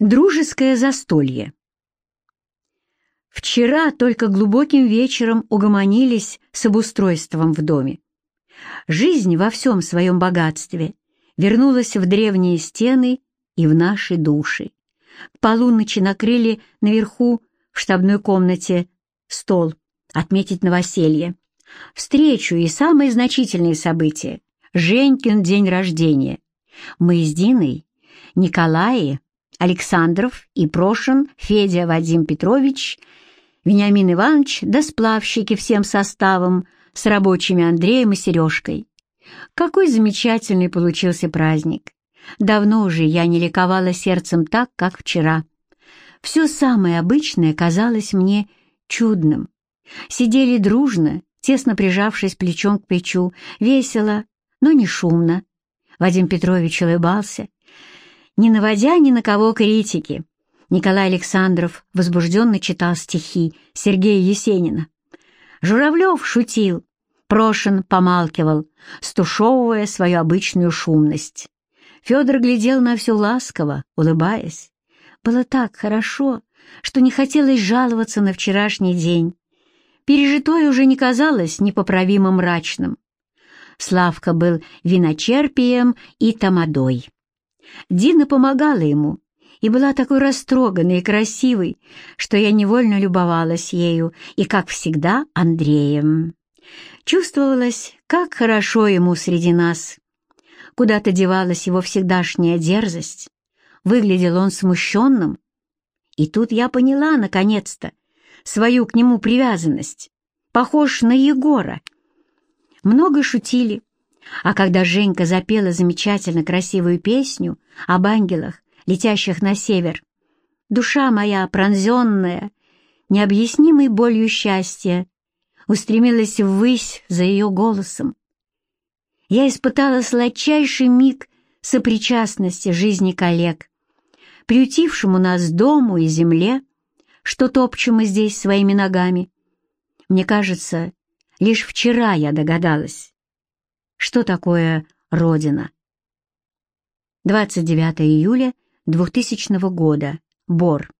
Дружеское застолье. Вчера только глубоким вечером угомонились с обустройством в доме. Жизнь во всем своем богатстве вернулась в древние стены и в наши души. К полуночи накрыли наверху в штабной комнате стол отметить новоселье, встречу и самые значительные события — Женькин день рождения. Мы с Диной, Николаей, Александров и Прошин, Федя Вадим Петрович, Вениамин Иванович да сплавщики всем составом с рабочими Андреем и Сережкой. Какой замечательный получился праздник! Давно уже я не ликовала сердцем так, как вчера. Все самое обычное казалось мне чудным. Сидели дружно, тесно прижавшись плечом к плечу, весело, но не шумно. Вадим Петрович улыбался, не наводя ни на кого критики. Николай Александров возбужденно читал стихи Сергея Есенина. Журавлев шутил, Прошин помалкивал, стушевывая свою обычную шумность. Федор глядел на все ласково, улыбаясь. Было так хорошо, что не хотелось жаловаться на вчерашний день. Пережитое уже не казалось непоправимо мрачным. Славка был виночерпием и тамадой. Дина помогала ему и была такой растроганной и красивой, что я невольно любовалась ею и, как всегда, Андреем. Чувствовалось, как хорошо ему среди нас. Куда-то девалась его всегдашняя дерзость. Выглядел он смущенным. И тут я поняла, наконец-то, свою к нему привязанность. Похож на Егора. Много шутили, а когда Женька запела замечательно красивую песню об ангелах, летящих на север, душа моя пронзенная, необъяснимой болью счастья, устремилась ввысь за ее голосом. Я испытала сладчайший миг сопричастности жизни коллег, приютившему нас дому и земле, что топчем мы здесь своими ногами. Мне кажется, лишь вчера я догадалась, что такое Родина? 29 июля 2000 года. Бор.